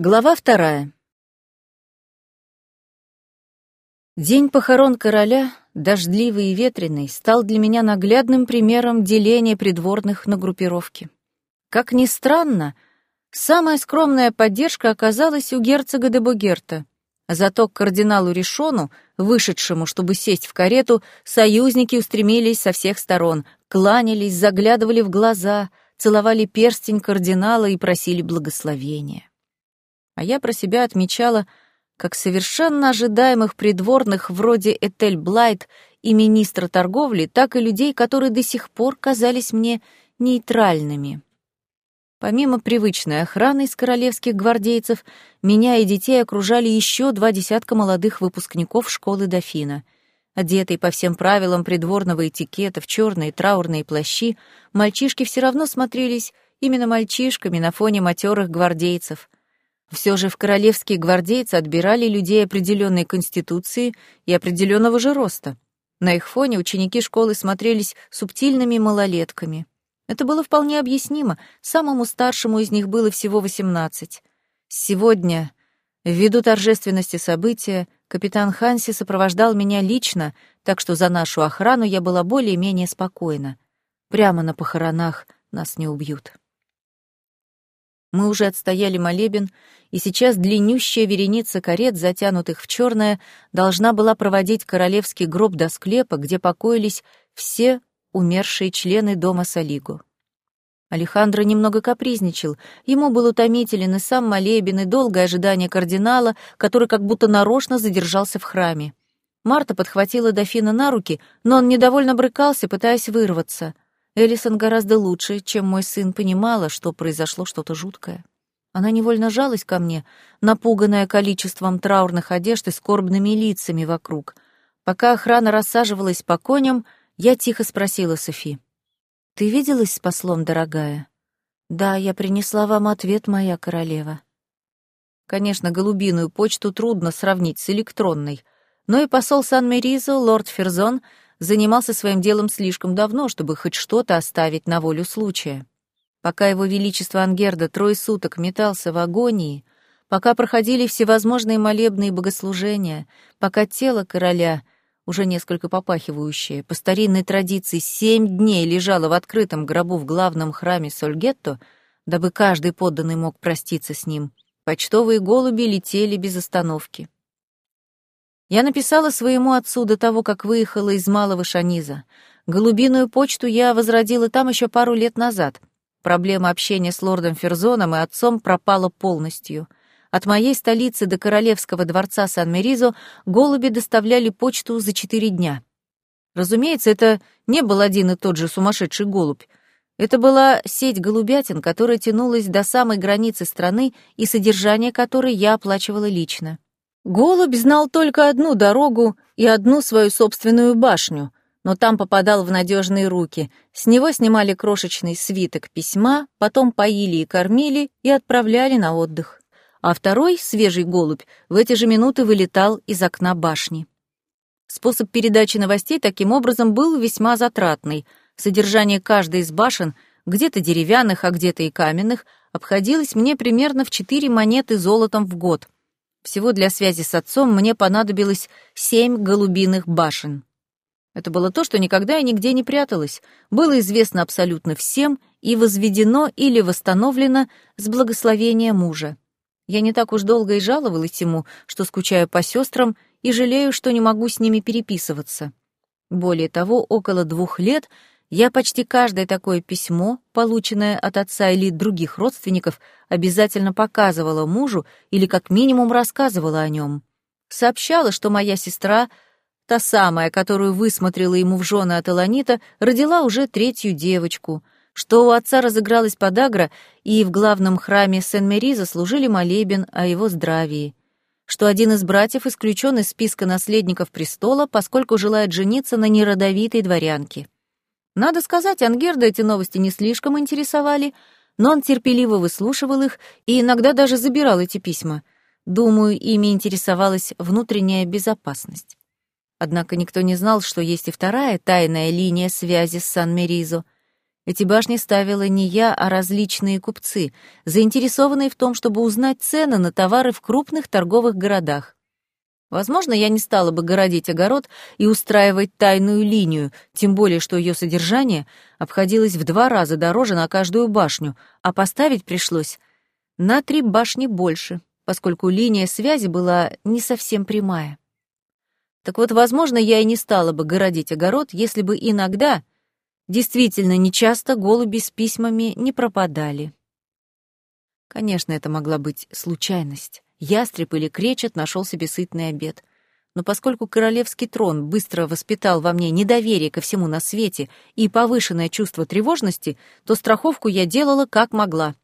Глава вторая. День похорон короля, дождливый и ветреный, стал для меня наглядным примером деления придворных на группировки. Как ни странно, самая скромная поддержка оказалась у герцога де Бугерта. Зато к кардиналу Ришону, вышедшему, чтобы сесть в карету, союзники устремились со всех сторон, кланялись, заглядывали в глаза, целовали перстень кардинала и просили благословения а я про себя отмечала, как совершенно ожидаемых придворных вроде Этель Блайт и министра торговли, так и людей, которые до сих пор казались мне нейтральными. Помимо привычной охраны из королевских гвардейцев, меня и детей окружали еще два десятка молодых выпускников школы дофина. Одетые по всем правилам придворного этикета в черные траурные плащи, мальчишки все равно смотрелись именно мальчишками на фоне матерых гвардейцев — все же в королевские гвардейцы отбирали людей определенной конституции и определенного же роста. На их фоне ученики школы смотрелись субтильными малолетками. Это было вполне объяснимо, самому старшему из них было всего восемнадцать. Сегодня, ввиду торжественности события, капитан Ханси сопровождал меня лично, так что за нашу охрану я была более-менее спокойна. Прямо на похоронах нас не убьют. Мы уже отстояли молебен, и сейчас длиннющая вереница карет, затянутых в черное, должна была проводить королевский гроб до склепа, где покоились все умершие члены дома Салигу. Алехандро немного капризничал, ему был утомителен и сам молебен, и долгое ожидание кардинала, который как будто нарочно задержался в храме. Марта подхватила дофина на руки, но он недовольно брыкался, пытаясь вырваться — Элисон гораздо лучше, чем мой сын, понимала, что произошло что-то жуткое. Она невольно жалась ко мне, напуганная количеством траурных одежд и скорбными лицами вокруг. Пока охрана рассаживалась по коням, я тихо спросила Софи. «Ты виделась с послом, дорогая?» «Да, я принесла вам ответ, моя королева». Конечно, голубиную почту трудно сравнить с электронной, но и посол Сан-Меризо, лорд Ферзон, занимался своим делом слишком давно, чтобы хоть что-то оставить на волю случая. Пока его величество Ангерда трое суток метался в агонии, пока проходили всевозможные молебные богослужения, пока тело короля, уже несколько попахивающее, по старинной традиции семь дней лежало в открытом гробу в главном храме Сольгетто, дабы каждый подданный мог проститься с ним, почтовые голуби летели без остановки. Я написала своему отцу до того, как выехала из Малого Шаниза. Голубиную почту я возродила там еще пару лет назад. Проблема общения с лордом Ферзоном и отцом пропала полностью. От моей столицы до королевского дворца Сан-Меризо голуби доставляли почту за четыре дня. Разумеется, это не был один и тот же сумасшедший голубь. Это была сеть голубятин, которая тянулась до самой границы страны и содержание которой я оплачивала лично. Голубь знал только одну дорогу и одну свою собственную башню, но там попадал в надежные руки. С него снимали крошечный свиток письма, потом поили и кормили и отправляли на отдых. А второй, свежий голубь, в эти же минуты вылетал из окна башни. Способ передачи новостей таким образом был весьма затратный. Содержание каждой из башен, где-то деревянных, а где-то и каменных, обходилось мне примерно в четыре монеты золотом в год — всего для связи с отцом мне понадобилось семь голубиных башен. Это было то, что никогда и нигде не пряталось, было известно абсолютно всем и возведено или восстановлено с благословения мужа. Я не так уж долго и жаловалась ему, что скучаю по сестрам и жалею, что не могу с ними переписываться. Более того, около двух лет я почти каждое такое письмо, полученное от отца или других родственников, обязательно показывала мужу или как минимум рассказывала о нем. Сообщала, что моя сестра, та самая, которую высмотрела ему в жены от Эланита, родила уже третью девочку, что у отца разыгралась подагра, и в главном храме Сен-Мери заслужили молебен о его здравии что один из братьев исключен из списка наследников престола, поскольку желает жениться на неродовитой дворянке. Надо сказать, Ангерда эти новости не слишком интересовали, но он терпеливо выслушивал их и иногда даже забирал эти письма. Думаю, ими интересовалась внутренняя безопасность. Однако никто не знал, что есть и вторая тайная линия связи с Сан-Меризо. Эти башни ставила не я, а различные купцы, заинтересованные в том, чтобы узнать цены на товары в крупных торговых городах. Возможно, я не стала бы городить огород и устраивать тайную линию, тем более что ее содержание обходилось в два раза дороже на каждую башню, а поставить пришлось на три башни больше, поскольку линия связи была не совсем прямая. Так вот, возможно, я и не стала бы городить огород, если бы иногда, действительно нечасто, голуби с письмами не пропадали. Конечно, это могла быть случайность ястреб или кречет нашел себе сытный обед. Но поскольку королевский трон быстро воспитал во мне недоверие ко всему на свете и повышенное чувство тревожности, то страховку я делала как могла.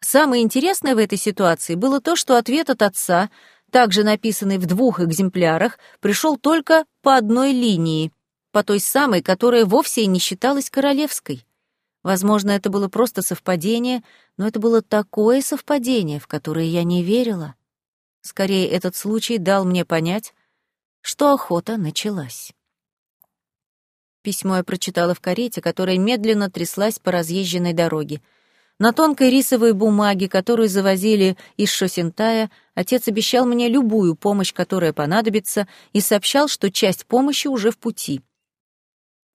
Самое интересное в этой ситуации было то, что ответ от отца, также написанный в двух экземплярах, пришел только по одной линии, по той самой, которая вовсе и не считалась королевской. Возможно, это было просто совпадение, но это было такое совпадение, в которое я не верила. Скорее, этот случай дал мне понять, что охота началась. Письмо я прочитала в карете, которая медленно тряслась по разъезженной дороге. На тонкой рисовой бумаге, которую завозили из Шосентая, отец обещал мне любую помощь, которая понадобится, и сообщал, что часть помощи уже в пути.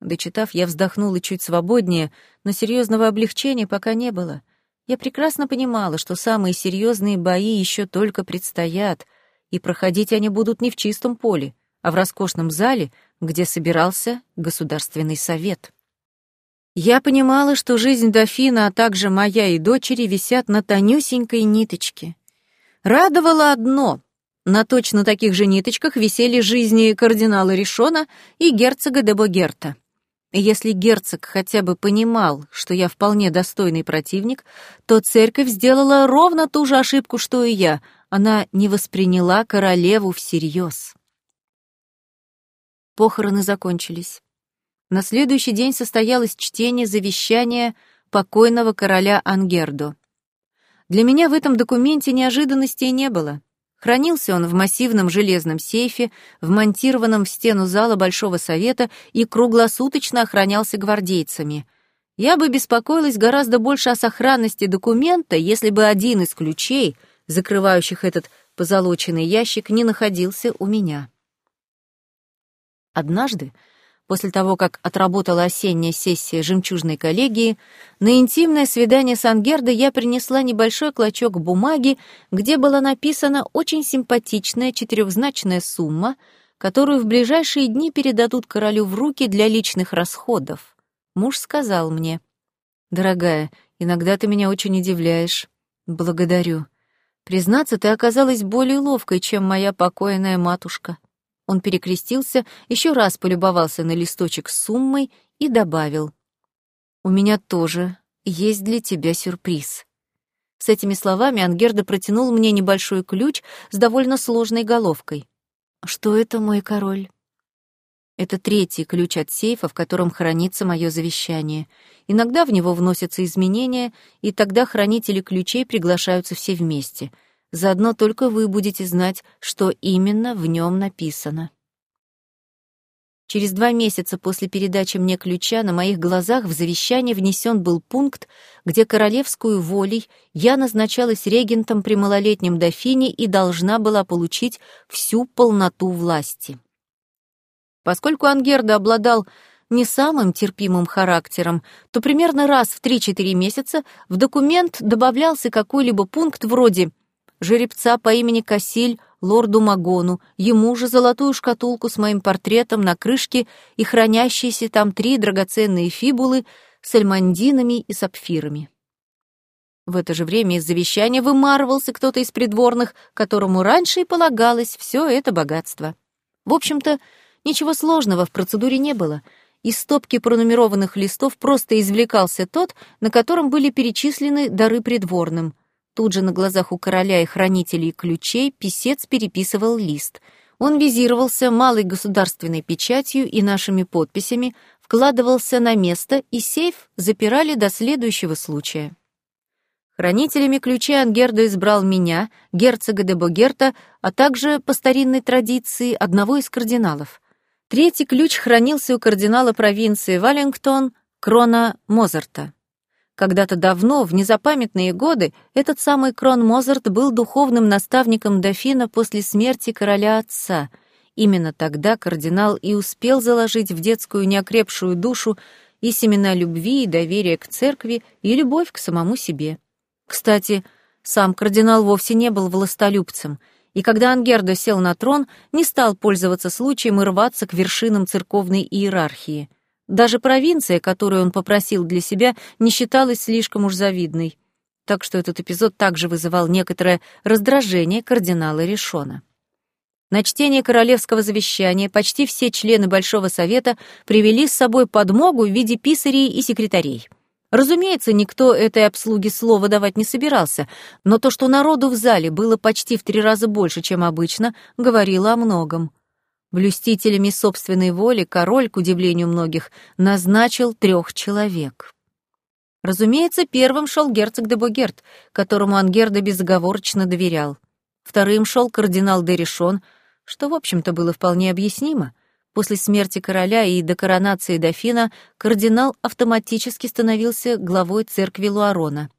Дочитав, я вздохнула чуть свободнее, но серьезного облегчения пока не было — я прекрасно понимала, что самые серьезные бои еще только предстоят, и проходить они будут не в чистом поле, а в роскошном зале, где собирался Государственный совет. Я понимала, что жизнь дофина, а также моя и дочери висят на тонюсенькой ниточке. Радовало одно — на точно таких же ниточках висели жизни кардинала Ришона и герцога де Богерта. Если герцог хотя бы понимал, что я вполне достойный противник, то церковь сделала ровно ту же ошибку, что и я. Она не восприняла королеву всерьез. Похороны закончились. На следующий день состоялось чтение завещания покойного короля Ангердо. Для меня в этом документе неожиданностей не было. Хранился он в массивном железном сейфе, вмонтированном в стену зала Большого Совета и круглосуточно охранялся гвардейцами. Я бы беспокоилась гораздо больше о сохранности документа, если бы один из ключей, закрывающих этот позолоченный ящик, не находился у меня. Однажды после того, как отработала осенняя сессия жемчужной коллегии, на интимное свидание с Ангердой я принесла небольшой клочок бумаги, где была написана очень симпатичная четырехзначная сумма, которую в ближайшие дни передадут королю в руки для личных расходов. Муж сказал мне, «Дорогая, иногда ты меня очень удивляешь. Благодарю. Признаться, ты оказалась более ловкой, чем моя покойная матушка». Он перекрестился, еще раз полюбовался на листочек с суммой и добавил. «У меня тоже есть для тебя сюрприз». С этими словами Ангерда протянул мне небольшой ключ с довольно сложной головкой. «Что это, мой король?» Это третий ключ от сейфа, в котором хранится мое завещание. Иногда в него вносятся изменения, и тогда хранители ключей приглашаются все вместе — Заодно только вы будете знать, что именно в нем написано. Через два месяца после передачи мне ключа на моих глазах в завещание внесен был пункт, где королевскую волей я назначалась регентом при малолетнем дофине и должна была получить всю полноту власти. Поскольку Ангерда обладал не самым терпимым характером, то примерно раз в 3-4 месяца в документ добавлялся какой-либо пункт вроде жеребца по имени Кассиль лорду Магону, ему же золотую шкатулку с моим портретом на крышке и хранящиеся там три драгоценные фибулы с альмандинами и сапфирами. В это же время из завещания вымарывался кто-то из придворных, которому раньше и полагалось все это богатство. В общем-то, ничего сложного в процедуре не было. Из стопки пронумерованных листов просто извлекался тот, на котором были перечислены дары придворным — Тут же на глазах у короля и хранителей ключей писец переписывал лист. Он визировался малой государственной печатью и нашими подписями, вкладывался на место, и сейф запирали до следующего случая. Хранителями ключей Ангердо избрал меня, герцога де Богерта, а также, по старинной традиции, одного из кардиналов. Третий ключ хранился у кардинала провинции Валлингтон, Крона Мозарта. Когда-то давно, в незапамятные годы, этот самый Крон Мозарт был духовным наставником дофина после смерти короля отца. Именно тогда кардинал и успел заложить в детскую неокрепшую душу и семена любви, и доверия к церкви, и любовь к самому себе. Кстати, сам кардинал вовсе не был властолюбцем, и когда Ангердо сел на трон, не стал пользоваться случаем и рваться к вершинам церковной иерархии. Даже провинция, которую он попросил для себя, не считалась слишком уж завидной. Так что этот эпизод также вызывал некоторое раздражение кардинала Ришона. На чтение королевского завещания почти все члены Большого Совета привели с собой подмогу в виде писарей и секретарей — Разумеется, никто этой обслуге слова давать не собирался, но то, что народу в зале было почти в три раза больше, чем обычно, говорило о многом. Блюстителями собственной воли король, к удивлению многих, назначил трех человек. Разумеется, первым шел герцог де Богерт, которому Ангерда безоговорочно доверял. Вторым шел кардинал де Ришон, что, в общем-то, было вполне объяснимо — После смерти короля и до коронации дофина кардинал автоматически становился главой церкви Луарона.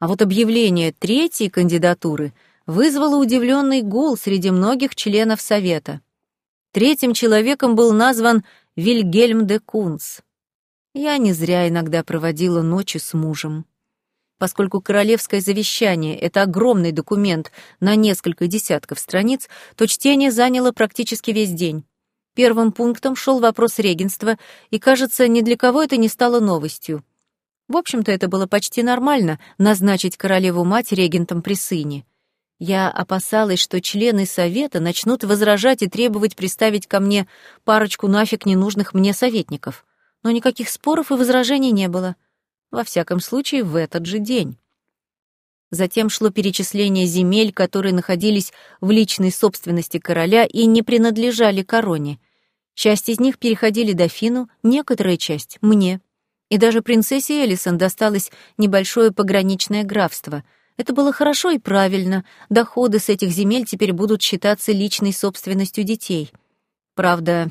А вот объявление третьей кандидатуры вызвало удивленный гул среди многих членов Совета. Третьим человеком был назван Вильгельм де Кунц. Я не зря иногда проводила ночи с мужем. Поскольку королевское завещание — это огромный документ на несколько десятков страниц, то чтение заняло практически весь день. Первым пунктом шел вопрос регенства, и, кажется, ни для кого это не стало новостью. В общем-то, это было почти нормально — назначить королеву-мать регентом при сыне. Я опасалась, что члены совета начнут возражать и требовать приставить ко мне парочку нафиг ненужных мне советников. Но никаких споров и возражений не было. Во всяком случае, в этот же день. Затем шло перечисление земель, которые находились в личной собственности короля и не принадлежали короне. Часть из них переходили дофину, некоторая часть — мне. И даже принцессе Элисон досталось небольшое пограничное графство. Это было хорошо и правильно. Доходы с этих земель теперь будут считаться личной собственностью детей. Правда,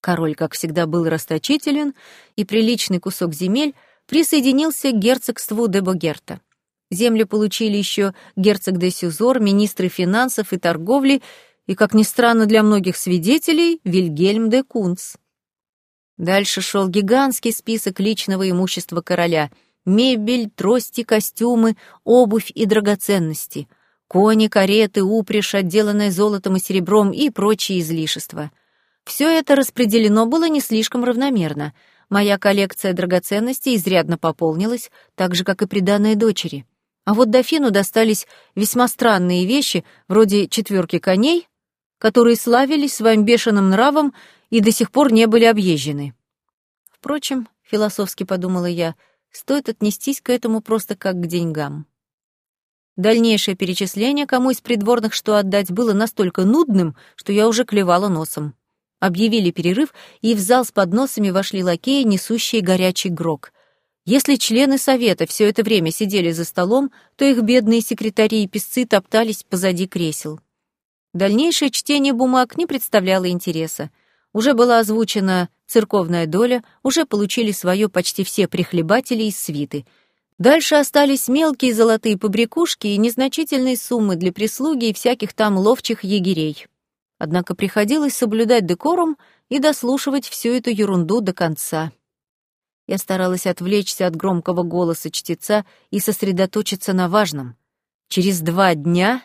король, как всегда, был расточителен, и приличный кусок земель присоединился к герцогству де Богерта. Землю получили еще герцог де Сюзор, министры финансов и торговли и, как ни странно для многих свидетелей, Вильгельм де Кунц. Дальше шел гигантский список личного имущества короля — мебель, трости, костюмы, обувь и драгоценности, кони, кареты, упряжь, отделанная золотом и серебром и прочие излишества. Все это распределено было не слишком равномерно. Моя коллекция драгоценностей изрядно пополнилась, так же, как и приданные дочери. А вот дофину достались весьма странные вещи, вроде четверки коней, которые славились своим бешеным нравом и до сих пор не были объезжены. Впрочем, философски подумала я, стоит отнестись к этому просто как к деньгам. Дальнейшее перечисление, кому из придворных что отдать, было настолько нудным, что я уже клевала носом. Объявили перерыв, и в зал с подносами вошли лакеи, несущие горячий грог. Если члены совета все это время сидели за столом, то их бедные секретари и песцы топтались позади кресел. Дальнейшее чтение бумаг не представляло интереса. Уже была озвучена церковная доля, уже получили свое почти все прихлебатели из свиты. Дальше остались мелкие золотые побрякушки и незначительные суммы для прислуги и всяких там ловчих егерей. Однако приходилось соблюдать декорум и дослушивать всю эту ерунду до конца. Я старалась отвлечься от громкого голоса чтеца и сосредоточиться на важном. Через два дня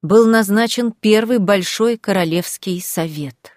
был назначен первый большой королевский совет.